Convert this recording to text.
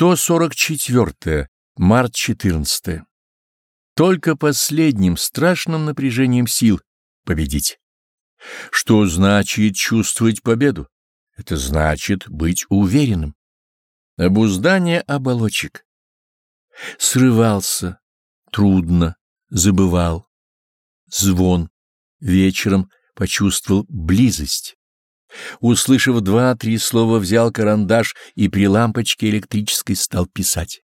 144. Март 14. Только последним страшным напряжением сил победить. Что значит чувствовать победу? Это значит быть уверенным. Обуздание оболочек. Срывался, трудно, забывал. Звон. Вечером почувствовал близость. Услышав два-три слова, взял карандаш и при лампочке электрической стал писать.